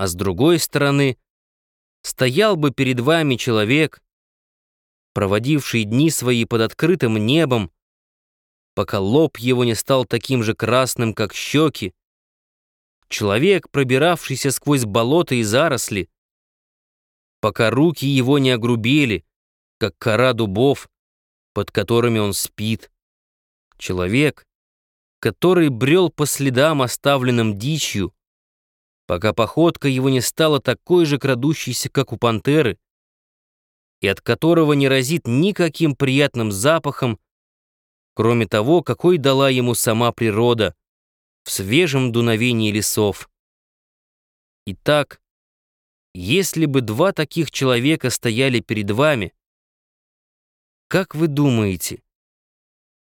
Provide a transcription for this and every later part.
А с другой стороны, стоял бы перед вами человек, проводивший дни свои под открытым небом, пока лоб его не стал таким же красным, как щеки, человек, пробиравшийся сквозь болото и заросли, пока руки его не огрубели, как кора дубов, под которыми он спит. Человек, который брел по следам, оставленным дичью, пока походка его не стала такой же крадущейся, как у пантеры, и от которого не разит никаким приятным запахом, кроме того, какой дала ему сама природа в свежем дуновении лесов. Итак, если бы два таких человека стояли перед вами, как вы думаете,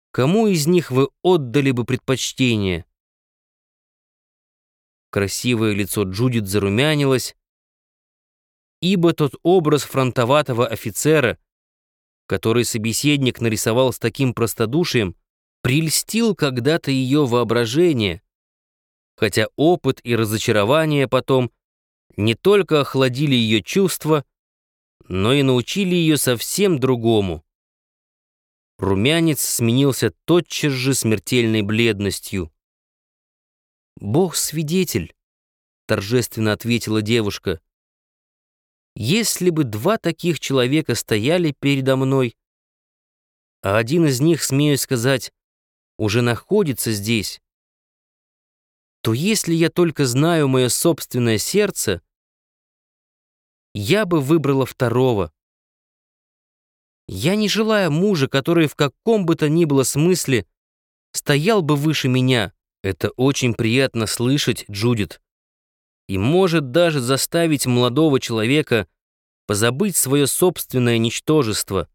кому из них вы отдали бы предпочтение? Красивое лицо Джудит зарумянилось, ибо тот образ фронтоватого офицера, который собеседник нарисовал с таким простодушием, прельстил когда-то ее воображение, хотя опыт и разочарование потом не только охладили ее чувства, но и научили ее совсем другому. Румянец сменился тотчас же смертельной бледностью. «Бог свидетель», — торжественно ответила девушка. «Если бы два таких человека стояли передо мной, а один из них, смею сказать, уже находится здесь, то если я только знаю мое собственное сердце, я бы выбрала второго. Я не желаю мужа, который в каком бы то ни было смысле стоял бы выше меня. Это очень приятно слышать, Джудит, и может даже заставить молодого человека позабыть свое собственное ничтожество.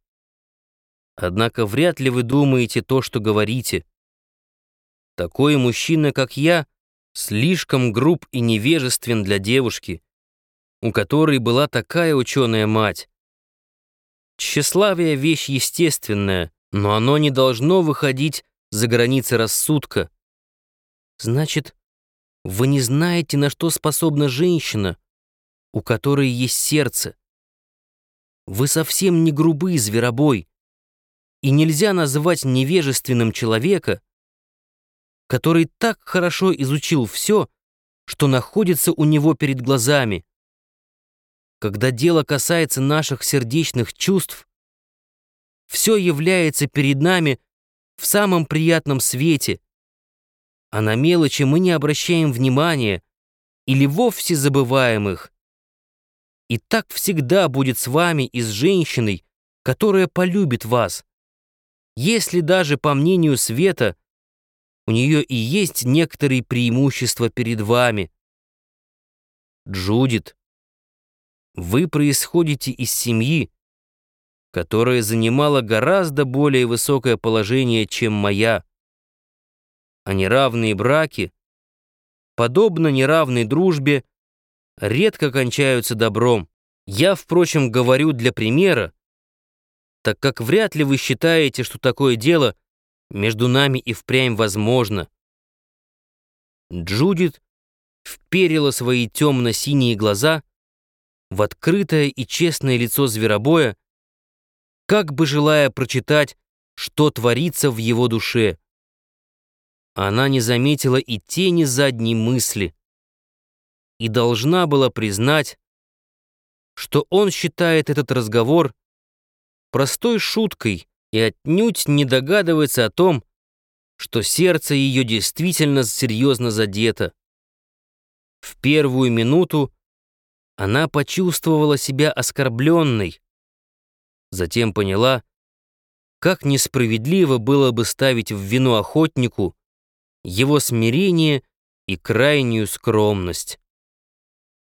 Однако вряд ли вы думаете то, что говорите. Такой мужчина, как я, слишком груб и невежествен для девушки, у которой была такая ученая мать. Тщеславие — вещь естественная, но оно не должно выходить за границы рассудка. Значит, вы не знаете, на что способна женщина, у которой есть сердце. Вы совсем не грубый зверобой, и нельзя называть невежественным человека, который так хорошо изучил все, что находится у него перед глазами. Когда дело касается наших сердечных чувств, все является перед нами в самом приятном свете, а на мелочи мы не обращаем внимания или вовсе забываем их. И так всегда будет с вами и с женщиной, которая полюбит вас. Если даже, по мнению Света, у нее и есть некоторые преимущества перед вами. Джудит, вы происходите из семьи, которая занимала гораздо более высокое положение, чем моя. А неравные браки, подобно неравной дружбе, редко кончаются добром. Я, впрочем, говорю для примера, так как вряд ли вы считаете, что такое дело между нами и впрямь возможно. Джудит вперила свои темно-синие глаза в открытое и честное лицо зверобоя, как бы желая прочитать, что творится в его душе. Она не заметила и тени задней мысли и должна была признать, что он считает этот разговор простой шуткой и отнюдь не догадывается о том, что сердце ее действительно серьезно задето. В первую минуту она почувствовала себя оскорбленной. Затем поняла, как несправедливо было бы ставить в вину охотнику его смирение и крайнюю скромность.